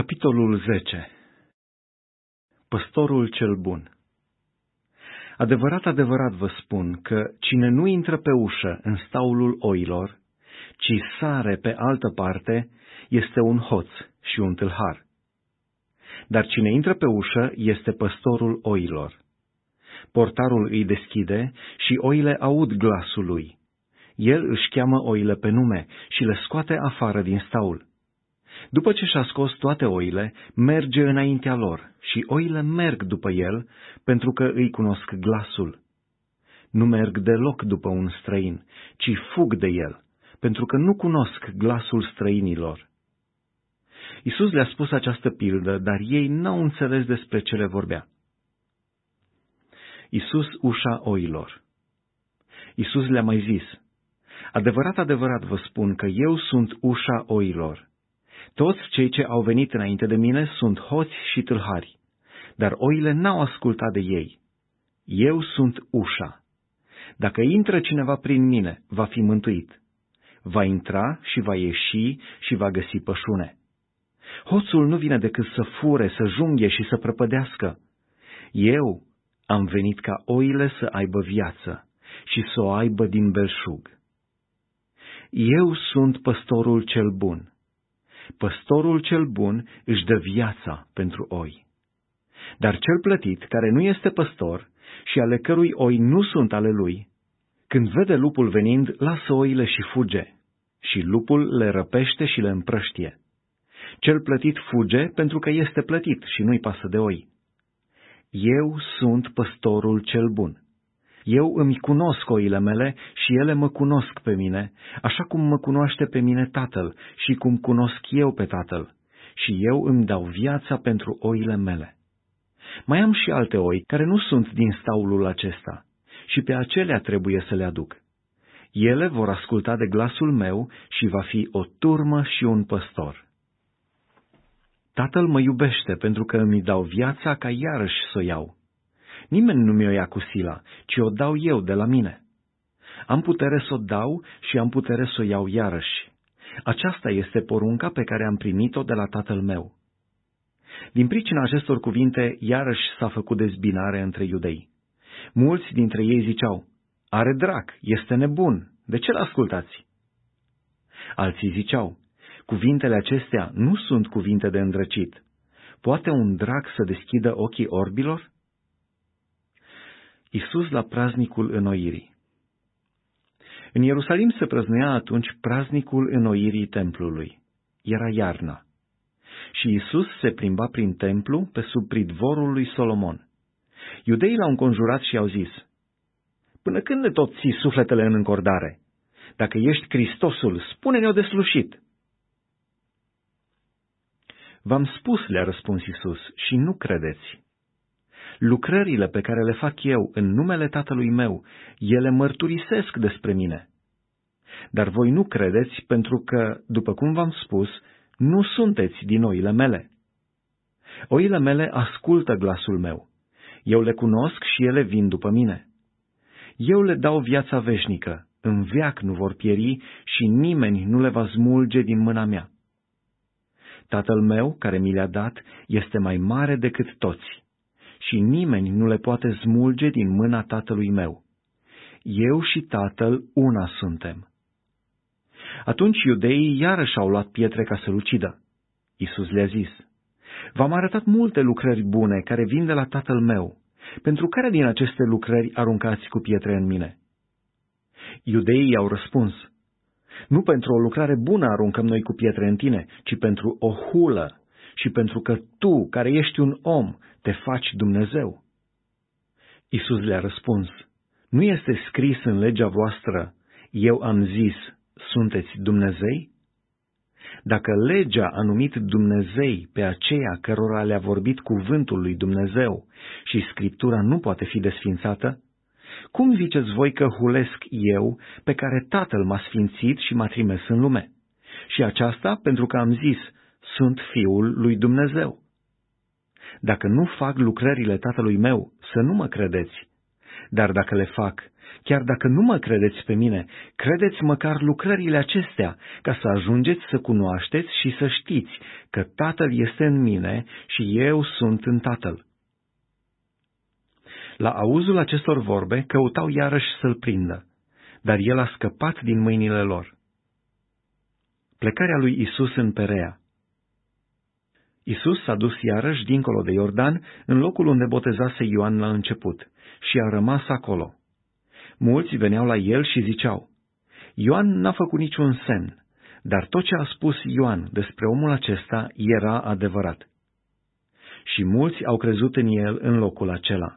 Capitolul 10 Păstorul cel bun Adevărat, adevărat vă spun că cine nu intră pe ușă în staulul oilor, ci sare pe altă parte, este un hoț și un tâlhar. Dar cine intră pe ușă este păstorul oilor. Portarul îi deschide și oile aud glasul lui. El își cheamă oile pe nume și le scoate afară din staul după ce și-a scos toate oile, merge înaintea lor și oile merg după el, pentru că îi cunosc glasul. Nu merg deloc după un străin, ci fug de el, pentru că nu cunosc glasul străinilor. Isus le-a spus această pildă, dar ei n-au înțeles despre ce le vorbea. Isus ușa oilor. Isus le-a mai zis, Adevărat, adevărat vă spun că eu sunt ușa oilor. Toți cei ce au venit înainte de mine sunt hoți și tâlhari, dar oile n-au ascultat de ei. Eu sunt ușa. Dacă intră cineva prin mine, va fi mântuit. Va intra și va ieși și va găsi pășune. Hoțul nu vine decât să fure, să junghe și să prăpădească. Eu am venit ca oile să aibă viață și să o aibă din belșug. Eu sunt păstorul cel bun păstorul cel bun își dă viața pentru oi. Dar cel plătit, care nu este păstor și ale cărui oi nu sunt ale lui, când vede lupul venind, lasă oile și fuge, și lupul le răpește și le împrăștie. Cel plătit fuge pentru că este plătit și nu-i pasă de oi. Eu sunt păstorul cel bun. Eu îmi cunosc oile mele și ele mă cunosc pe mine, așa cum mă cunoaște pe mine Tatăl și cum cunosc eu pe Tatăl, și eu îmi dau viața pentru oile mele. Mai am și alte oi care nu sunt din staulul acesta, și pe acelea trebuie să le aduc. Ele vor asculta de glasul meu și va fi o turmă și un păstor. Tatăl mă iubește pentru că îmi dau viața ca iarăși să o iau. Nimeni nu mi-o ia cu sila, ci o dau eu de la mine. Am putere să o dau și am putere să o iau iarăși. Aceasta este porunca pe care am primit-o de la tatăl meu. Din pricina acestor cuvinte, iarăși s-a făcut dezbinare între iudei. Mulți dintre ei ziceau, are drac, este nebun, de ce l-ascultați? Alții ziceau, cuvintele acestea nu sunt cuvinte de îndrăcit. Poate un drac să deschidă ochii orbilor? Isus la praznicul înnoirii. În Ierusalim se prăznuia atunci praznicul înnoirii templului. Era iarna. Și Isus se plimba prin templu pe sub pridvorul lui Solomon. Iudeii l-au înconjurat și au zis, Până când ne tot ții sufletele în încordare? Dacă ești Hristosul, spune-ne-o de slușit. V-am spus, le-a răspuns Isus, și nu credeți lucrările pe care le fac eu în numele Tatălui meu, ele mărturisesc despre mine. Dar voi nu credeți pentru că, după cum v-am spus, nu sunteți din oile mele. Oile mele ascultă glasul meu. Eu le cunosc și ele vin după mine. Eu le dau viața veșnică, în veac nu vor pieri și nimeni nu le va smulge din mâna mea. Tatăl meu, care mi le-a dat, este mai mare decât toți și nimeni nu le poate smulge din mâna tatălui meu. Eu și tatăl una suntem. Atunci iudeii iarăși au luat pietre ca să-l ucidă. Isus le-a zis, V-am arătat multe lucrări bune care vin de la tatăl meu. Pentru care din aceste lucrări aruncați cu pietre în mine? Iudeii au răspuns, Nu pentru o lucrare bună aruncăm noi cu pietre în tine, ci pentru o hulă și pentru că tu, care ești un om, te faci Dumnezeu? Isus le-a răspuns, nu este scris în legea voastră, eu am zis, sunteți Dumnezei? Dacă legea a numit Dumnezei pe aceea cărora le-a vorbit cuvântul lui Dumnezeu și Scriptura nu poate fi desfințată, cum ziceți voi că hulesc eu, pe care Tatăl m-a sfințit și m-a trimis în lume? Și aceasta pentru că am zis, sunt Fiul lui Dumnezeu. Dacă nu fac lucrările Tatălui meu, să nu mă credeți. Dar dacă le fac, chiar dacă nu mă credeți pe mine, credeți măcar lucrările acestea, ca să ajungeți să cunoașteți și să știți că Tatăl este în mine și eu sunt în Tatăl. La auzul acestor vorbe, căutau iarăși să-l prindă, dar el a scăpat din mâinile lor. Plecarea lui Isus în Perea Isus s-a dus iarăși dincolo de Iordan, în locul unde botezase Ioan la început, și a rămas acolo. Mulți veneau la el și ziceau, Ioan n-a făcut niciun semn, dar tot ce a spus Ioan despre omul acesta era adevărat. Și mulți au crezut în el în locul acela.